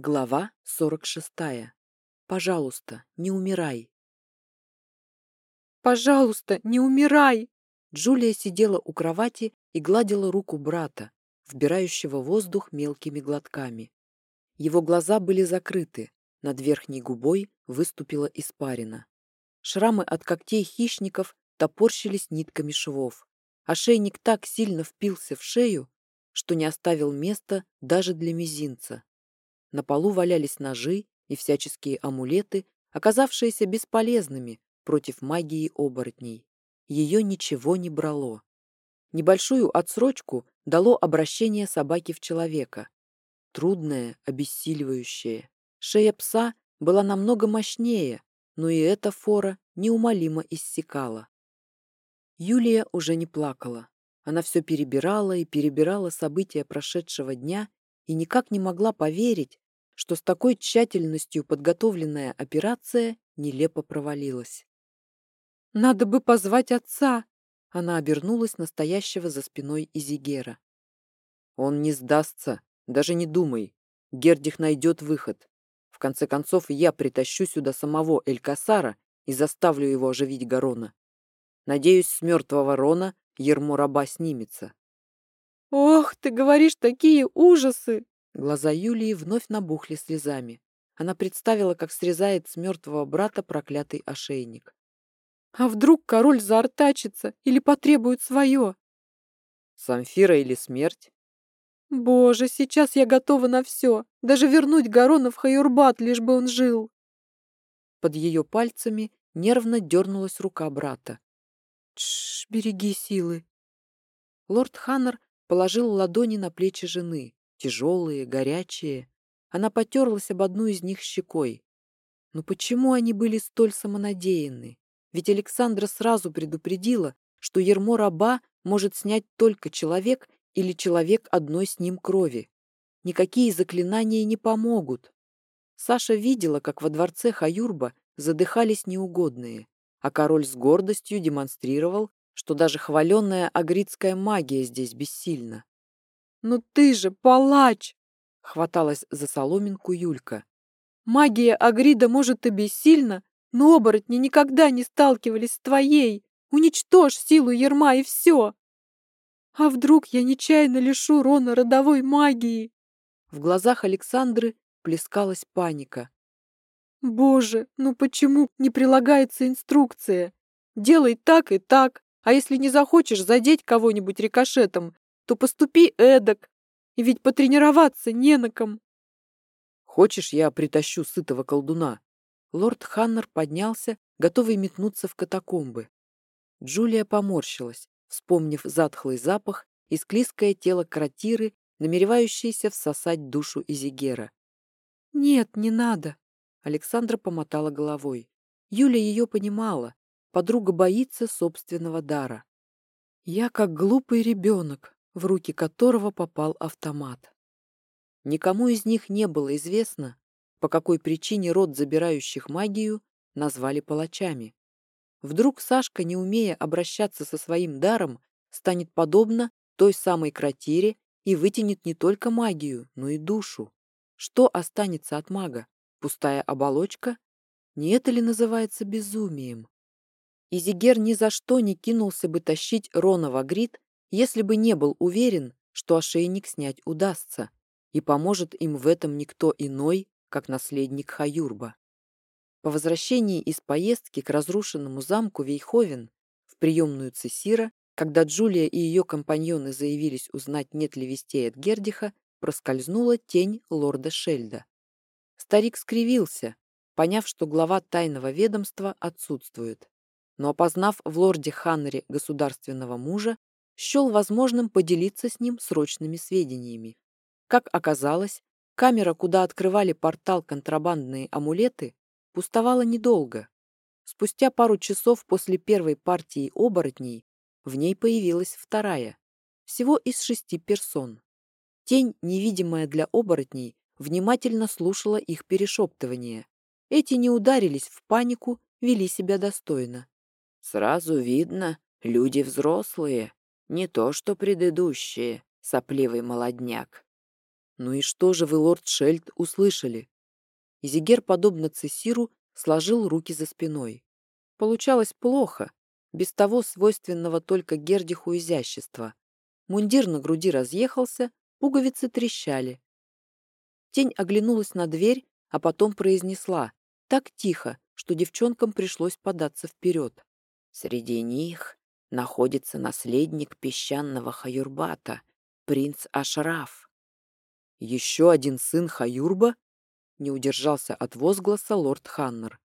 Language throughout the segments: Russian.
Глава 46. Пожалуйста, не умирай. Пожалуйста, не умирай! Джулия сидела у кровати и гладила руку брата, вбирающего воздух мелкими глотками. Его глаза были закрыты, над верхней губой выступила испарина. Шрамы от когтей хищников топорщились нитками швов. Ошейник так сильно впился в шею, что не оставил места даже для мизинца. На полу валялись ножи и всяческие амулеты, оказавшиеся бесполезными против магии оборотней. Ее ничего не брало. Небольшую отсрочку дало обращение собаки в человека. Трудное, обессиливающее. Шея пса была намного мощнее, но и эта фора неумолимо иссякала. Юлия уже не плакала. Она все перебирала и перебирала события прошедшего дня и никак не могла поверить, что с такой тщательностью подготовленная операция нелепо провалилась. «Надо бы позвать отца!» Она обернулась настоящего за спиной Изигера. «Он не сдастся, даже не думай. Гердих найдет выход. В конце концов, я притащу сюда самого Элькасара и заставлю его оживить Гарона. Надеюсь, с мертвого Рона ермо раба снимется. «Ох, ты говоришь такие ужасы!» Глаза Юлии вновь набухли слезами. Она представила, как срезает с мертвого брата проклятый ошейник. «А вдруг король заортачится или потребует свое?» «Самфира или смерть?» «Боже, сейчас я готова на все, даже вернуть Гарона в Хайурбат, лишь бы он жил!» Под ее пальцами нервно дернулась рука брата. «Тш, береги силы!» Лорд Ханнер положил ладони на плечи жены, тяжелые, горячие. Она потерлась об одну из них щекой. Но почему они были столь самонадеянны? Ведь Александра сразу предупредила, что ермо раба может снять только человек или человек одной с ним крови. Никакие заклинания не помогут. Саша видела, как во дворце Хаюрба задыхались неугодные, а король с гордостью демонстрировал, что даже хваленная агритская магия здесь бессильна. «Ну ты же палач!» — хваталась за соломинку Юлька. «Магия Агрида может и бессильна, но оборотни никогда не сталкивались с твоей. Уничтожь силу Ерма и все!» «А вдруг я нечаянно лишу Рона родовой магии?» В глазах Александры плескалась паника. «Боже, ну почему не прилагается инструкция? Делай так и так, а если не захочешь задеть кого-нибудь рикошетом, то поступи эдак. И ведь потренироваться не на ком. Хочешь, я притащу сытого колдуна? Лорд Ханнер поднялся, готовый метнуться в катакомбы. Джулия поморщилась, вспомнив затхлый запах и склизкое тело кротиры, намеревающееся всосать душу Изигера. «Нет, не надо», — Александра помотала головой. Юля ее понимала. Подруга боится собственного дара. Я как глупый ребенок, в руки которого попал автомат. Никому из них не было известно, по какой причине род забирающих магию назвали палачами. Вдруг Сашка, не умея обращаться со своим даром, станет подобно той самой кротире и вытянет не только магию, но и душу. Что останется от мага? Пустая оболочка? Не это ли называется безумием? Изигер ни за что не кинулся бы тащить Рона в Агрид, если бы не был уверен, что ошейник снять удастся, и поможет им в этом никто иной, как наследник Хаюрба. По возвращении из поездки к разрушенному замку Вейховен в приемную Цесира, когда Джулия и ее компаньоны заявились узнать, нет ли вестей от Гердиха, проскользнула тень лорда Шельда. Старик скривился, поняв, что глава тайного ведомства отсутствует. Но опознав в лорде Ханнере государственного мужа, счел возможным поделиться с ним срочными сведениями. Как оказалось, камера, куда открывали портал контрабандные амулеты, пустовала недолго. Спустя пару часов после первой партии оборотней в ней появилась вторая, всего из шести персон. Тень, невидимая для оборотней, внимательно слушала их перешептывание. Эти не ударились в панику, вели себя достойно. «Сразу видно, люди взрослые», не то, что предыдущие, сопливый молодняк. Ну и что же вы, лорд Шельд, услышали? Изигер, подобно Цесиру, сложил руки за спиной. Получалось плохо, без того свойственного только Гердиху изящества. Мундир на груди разъехался, пуговицы трещали. Тень оглянулась на дверь, а потом произнесла, так тихо, что девчонкам пришлось податься вперед. Среди них находится наследник песчаного Хаюрбата, принц Ашраф. Еще один сын Хаюрба? Не удержался от возгласа лорд Ханнер.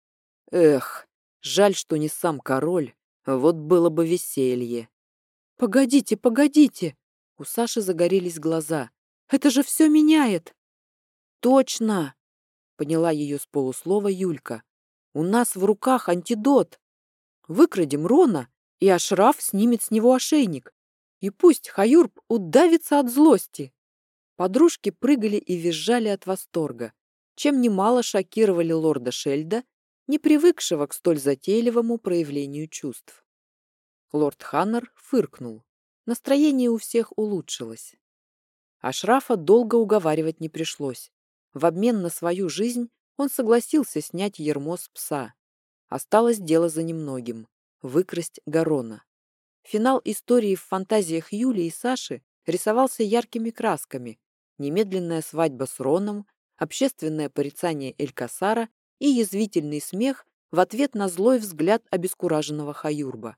Эх, жаль, что не сам король, вот было бы веселье. Погодите, погодите! У Саши загорелись глаза. Это же все меняет! Точно! Поняла ее с полуслова Юлька. У нас в руках антидот. Выкрадем Рона, и Ашраф снимет с него ошейник. И пусть Хаюрб удавится от злости. Подружки прыгали и визжали от восторга, чем немало шокировали лорда Шельда, не привыкшего к столь затейливому проявлению чувств. Лорд Ханнер фыркнул. Настроение у всех улучшилось. Ашрафа долго уговаривать не пришлось. В обмен на свою жизнь он согласился снять ермо с пса. Осталось дело за немногим – выкрасть Гарона. Финал истории в фантазиях Юли и Саши рисовался яркими красками. Немедленная свадьба с Роном, общественное порицание Элькасара и язвительный смех в ответ на злой взгляд обескураженного Хаюрба.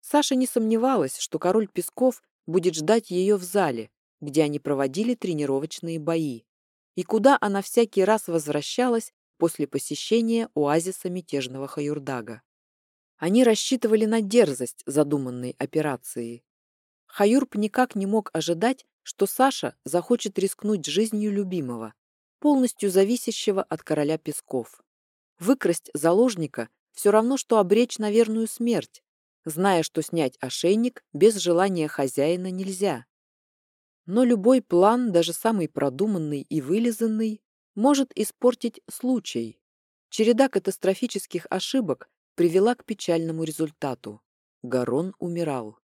Саша не сомневалась, что король Песков будет ждать ее в зале, где они проводили тренировочные бои и куда она всякий раз возвращалась после посещения оазиса мятежного Хаюрдага. Они рассчитывали на дерзость задуманной операции. Хаюрб никак не мог ожидать, что Саша захочет рискнуть жизнью любимого, полностью зависящего от короля Песков. Выкрасть заложника все равно, что обречь на верную смерть, зная, что снять ошейник без желания хозяина нельзя. Но любой план, даже самый продуманный и вылизанный, может испортить случай. Череда катастрофических ошибок привела к печальному результату. Гарон умирал.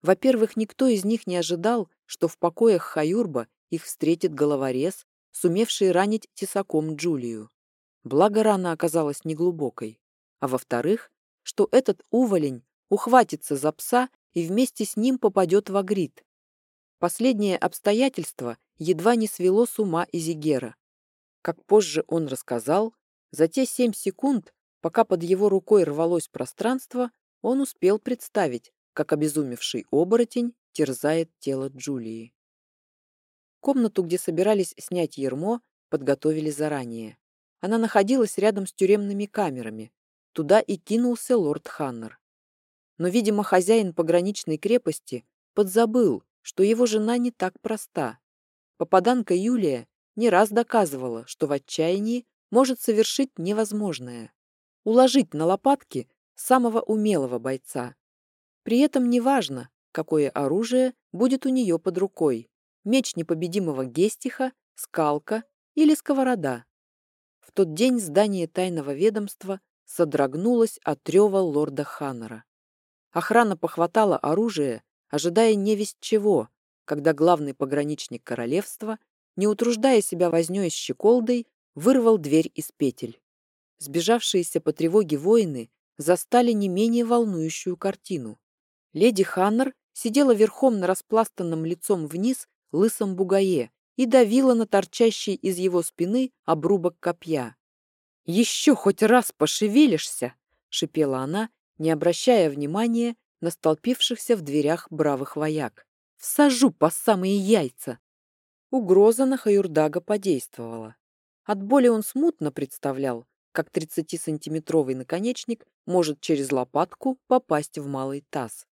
Во-первых, никто из них не ожидал, что в покоях Хаюрба их встретит головорез, сумевший ранить тесаком Джулию. Благо рана оказалась неглубокой. А во-вторых, что этот уволень ухватится за пса и вместе с ним попадет в Агрид, Последнее обстоятельство едва не свело с ума Изигера. Как позже он рассказал, за те семь секунд, пока под его рукой рвалось пространство, он успел представить, как обезумевший оборотень терзает тело Джулии. Комнату, где собирались снять ермо, подготовили заранее. Она находилась рядом с тюремными камерами. Туда и кинулся лорд Ханнер. Но, видимо, хозяин пограничной крепости подзабыл, что его жена не так проста. Попаданка Юлия не раз доказывала, что в отчаянии может совершить невозможное – уложить на лопатки самого умелого бойца. При этом неважно, какое оружие будет у нее под рукой – меч непобедимого Гестиха, скалка или сковорода. В тот день здание тайного ведомства содрогнулось от рева лорда Ханнера. Охрана похватала оружие ожидая невесть чего, когда главный пограничник королевства, не утруждая себя вознёй с щеколдой, вырвал дверь из петель. Сбежавшиеся по тревоге воины застали не менее волнующую картину. Леди Ханнер сидела верхом на распластанном лицом вниз лысом бугае и давила на торчащий из его спины обрубок копья. «Еще хоть раз пошевелишься!» — шипела она, не обращая внимания на столпившихся в дверях бравых вояк. «Всажу по самые яйца!» Угроза на Хаюрдага подействовала. От боли он смутно представлял, как 30-сантиметровый наконечник может через лопатку попасть в малый таз.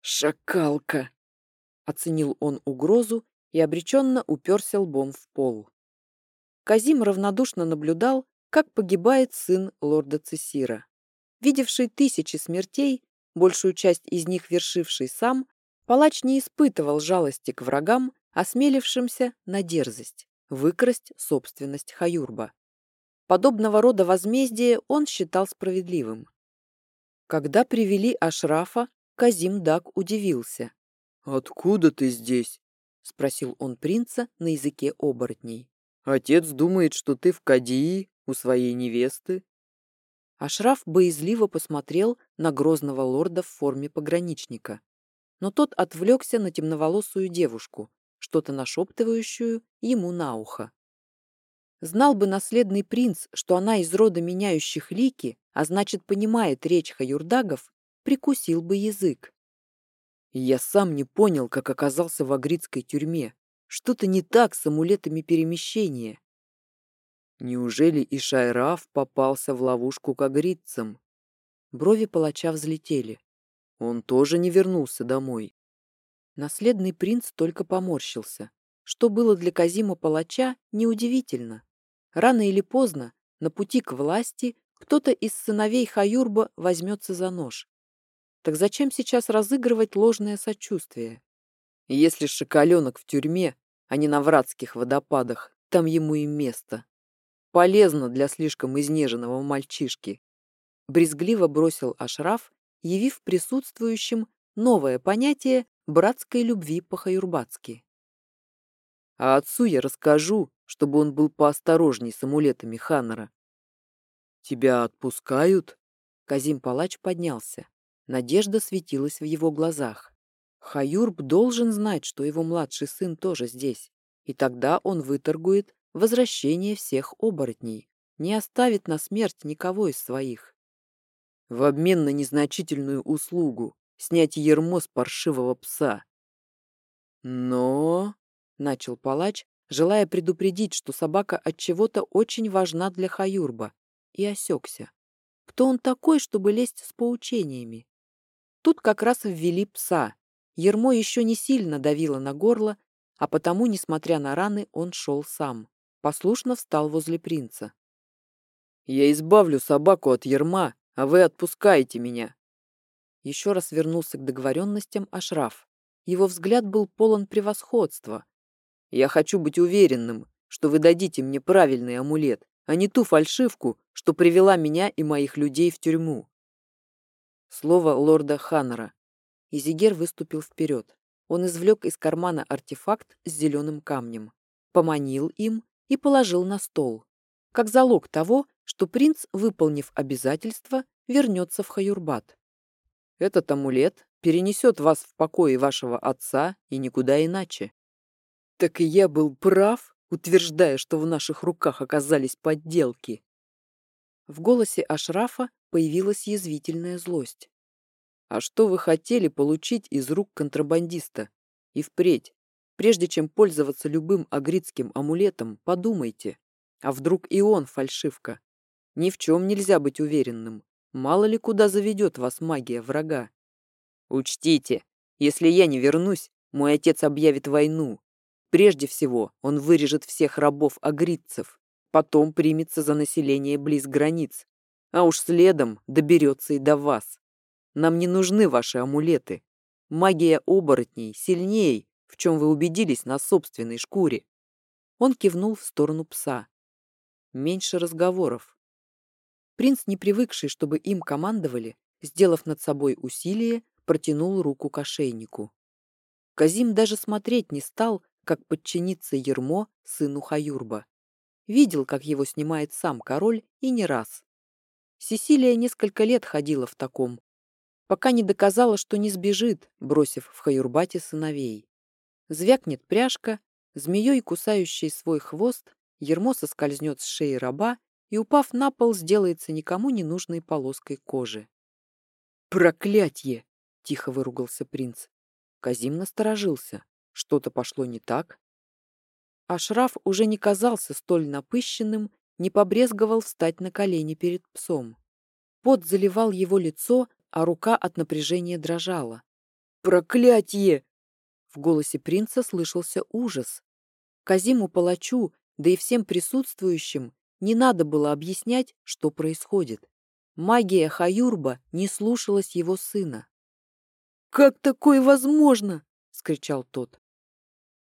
«Шакалка!» — оценил он угрозу и обреченно уперся лбом в пол. Казим равнодушно наблюдал, как погибает сын лорда Цесира. Видевший тысячи смертей, большую часть из них вершивший сам, палач не испытывал жалости к врагам, осмелившимся на дерзость, выкрасть собственность Хаюрба. Подобного рода возмездие он считал справедливым. Когда привели Ашрафа, Казим Дак удивился. «Откуда ты здесь?» — спросил он принца на языке оборотней. «Отец думает, что ты в Кадии у своей невесты». Ашраф боязливо посмотрел на грозного лорда в форме пограничника. Но тот отвлекся на темноволосую девушку, что-то нашептывающую ему на ухо. Знал бы наследный принц, что она из рода меняющих лики, а значит, понимает речь хаюрдагов, прикусил бы язык. Я сам не понял, как оказался в агритской тюрьме. Что-то не так с амулетами перемещения. Неужели и Шайраф попался в ловушку к агритцам? Брови палача взлетели. Он тоже не вернулся домой. Наследный принц только поморщился. Что было для Казима палача, неудивительно. Рано или поздно, на пути к власти, кто-то из сыновей Хаюрба возьмется за нож. Так зачем сейчас разыгрывать ложное сочувствие? Если шоколенок в тюрьме, а не на вратских водопадах, там ему и место. Полезно для слишком изнеженного мальчишки. Брезгливо бросил Ашраф, явив присутствующим новое понятие братской любви по-хаюрбатски. А отцу я расскажу, чтобы он был поосторожней с амулетами Ханнера. «Тебя отпускают?» Казим Палач поднялся. Надежда светилась в его глазах. Хаюрб должен знать, что его младший сын тоже здесь, и тогда он выторгует возвращение всех оборотней, не оставит на смерть никого из своих. В обмен на незначительную услугу снять ермо с паршивого пса. Но, — начал палач, желая предупредить, что собака от чего-то очень важна для Хаюрба, и осекся. Кто он такой, чтобы лезть с поучениями? Тут как раз ввели пса. Ермо еще не сильно давило на горло, а потому, несмотря на раны, он шел сам. Послушно встал возле принца. «Я избавлю собаку от ерма, а вы отпускаете меня!» Еще раз вернулся к договоренностям Ашраф. Его взгляд был полон превосходства. «Я хочу быть уверенным, что вы дадите мне правильный амулет, а не ту фальшивку, что привела меня и моих людей в тюрьму. Слово лорда Ханнера. Изигер выступил вперед. Он извлек из кармана артефакт с зеленым камнем, поманил им и положил на стол, как залог того, что принц, выполнив обязательство, вернется в Хаюрбат. Этот амулет перенесет вас в покое вашего отца и никуда иначе. Так и я был прав, утверждая, что в наших руках оказались подделки. В голосе Ашрафа появилась язвительная злость. «А что вы хотели получить из рук контрабандиста? И впредь, прежде чем пользоваться любым агритским амулетом, подумайте, а вдруг и он фальшивка? Ни в чем нельзя быть уверенным. Мало ли куда заведет вас магия врага. Учтите, если я не вернусь, мой отец объявит войну. Прежде всего, он вырежет всех рабов-агритцев, потом примется за население близ границ, а уж следом доберется и до вас. Нам не нужны ваши амулеты. Магия оборотней сильней, в чем вы убедились на собственной шкуре. Он кивнул в сторону пса. Меньше разговоров. Принц, не привыкший, чтобы им командовали, сделав над собой усилие, протянул руку к ошейнику. Казим даже смотреть не стал, как подчиниться Ермо, сыну Хаюрба. Видел, как его снимает сам король, и не раз. Сесилия несколько лет ходила в таком, пока не доказала, что не сбежит, бросив в Хаюрбате сыновей. Звякнет пряжка, змеей кусающей свой хвост, ермо соскользнет с шеи раба и, упав на пол, сделается никому не нужной полоской кожи. «Проклятье!» — тихо выругался принц. Казим насторожился. Что-то пошло не так. А Шраф уже не казался столь напыщенным не побрезговал встать на колени перед псом. Пот заливал его лицо, а рука от напряжения дрожала. «Проклятье!» В голосе принца слышался ужас. Казиму палачу, да и всем присутствующим, не надо было объяснять, что происходит. Магия Хаюрба не слушалась его сына. «Как такое возможно?» — скричал тот.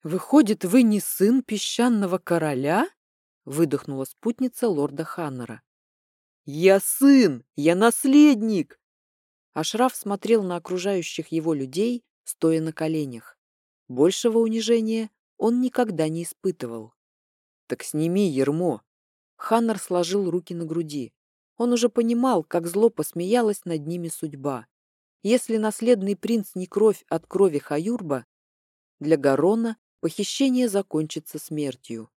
«Выходит, вы не сын песчаного короля?» выдохнула спутница лорда Ханнера. «Я сын! Я наследник!» Ашраф смотрел на окружающих его людей, стоя на коленях. Большего унижения он никогда не испытывал. «Так сними ермо!» Ханнер сложил руки на груди. Он уже понимал, как зло посмеялась над ними судьба. Если наследный принц не кровь от крови Хаюрба, для Гарона похищение закончится смертью.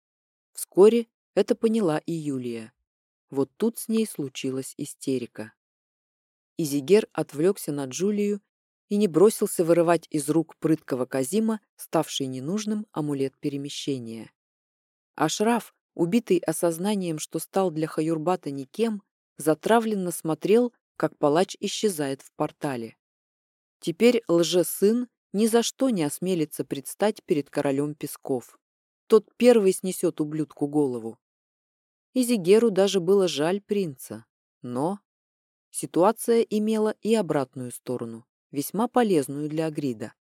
Вскоре это поняла и Юлия. Вот тут с ней случилась истерика. Изигер отвлекся на Джулию и не бросился вырывать из рук прыткого Казима ставший ненужным амулет перемещения. Ашраф, убитый осознанием, что стал для Хаюрбата никем, затравленно смотрел, как палач исчезает в портале. Теперь лже-сын ни за что не осмелится предстать перед королем Песков. Тот первый снесет ублюдку голову. Изигеру даже было жаль принца, но ситуация имела и обратную сторону весьма полезную для Агрида.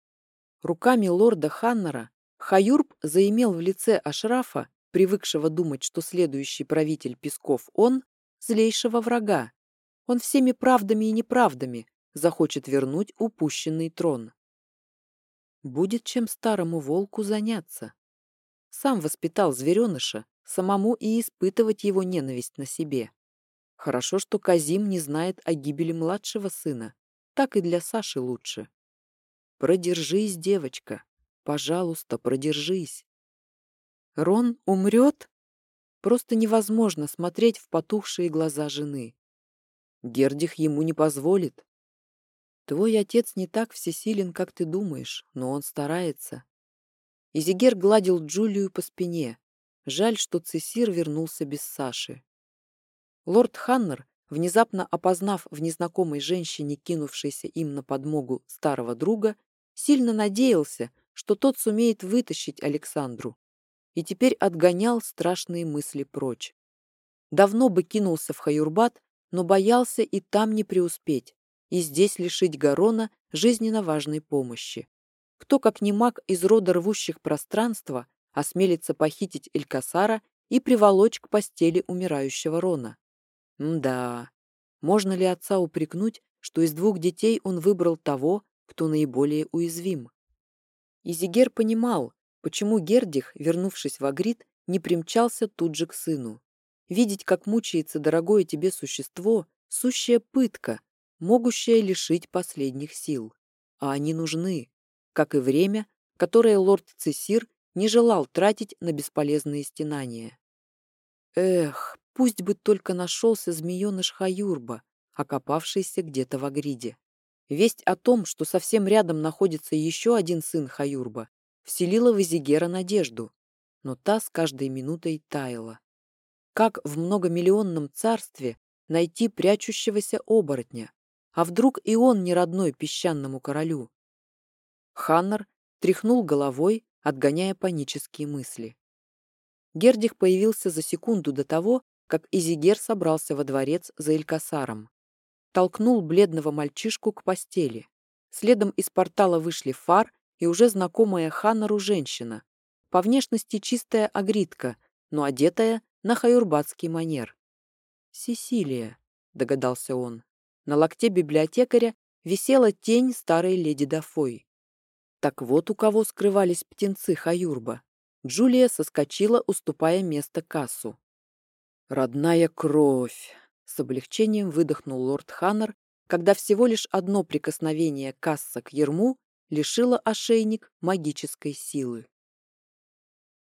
Руками лорда Ханнера Хаюрб заимел в лице Ашрафа, привыкшего думать, что следующий правитель Песков он, злейшего врага. Он всеми правдами и неправдами захочет вернуть упущенный трон. Будет чем старому волку заняться. Сам воспитал звереныша, самому и испытывать его ненависть на себе. Хорошо, что Казим не знает о гибели младшего сына, так и для Саши лучше. Продержись, девочка. Пожалуйста, продержись. Рон умрет? Просто невозможно смотреть в потухшие глаза жены. Гердих ему не позволит. Твой отец не так всесилен, как ты думаешь, но он старается. Изигер гладил Джулию по спине. Жаль, что Цесир вернулся без Саши. Лорд Ханнер внезапно опознав в незнакомой женщине, кинувшейся им на подмогу старого друга, сильно надеялся, что тот сумеет вытащить Александру, и теперь отгонял страшные мысли прочь. Давно бы кинулся в Хаюрбат, но боялся и там не преуспеть, и здесь лишить Гарона жизненно важной помощи. Кто, как не маг из рода рвущих пространства, осмелится похитить Элькасара и приволочь к постели умирающего Рона? Да, можно ли отца упрекнуть, что из двух детей он выбрал того, кто наиболее уязвим? Изигер понимал, почему Гердих, вернувшись в Агрид, не примчался тут же к сыну. Видеть, как мучается дорогое тебе существо, сущая пытка, могущая лишить последних сил. А они нужны, как и время, которое лорд Цесир не желал тратить на бесполезные стенания. Эх, Пусть бы только нашелся змееныш Хаюрба, окопавшийся где-то в Агриде. Весть о том, что совсем рядом находится еще один сын Хаюрба, вселила в Изигера надежду, но та с каждой минутой таяла. Как в многомиллионном царстве найти прячущегося оборотня? А вдруг и он не родной песчаному королю? Ханнер тряхнул головой, отгоняя панические мысли. Гердих появился за секунду до того, как Изигер собрался во дворец за Элькасаром. Толкнул бледного мальчишку к постели. Следом из портала вышли Фар и уже знакомая Ханнеру женщина. По внешности чистая агритка, но одетая на хаюрбатский манер. «Сесилия», — догадался он. На локте библиотекаря висела тень старой леди Дафой. Так вот у кого скрывались птенцы Хаюрба. Джулия соскочила, уступая место кассу. «Родная кровь!» — с облегчением выдохнул лорд Ханнер, когда всего лишь одно прикосновение касса к ерму лишило ошейник магической силы.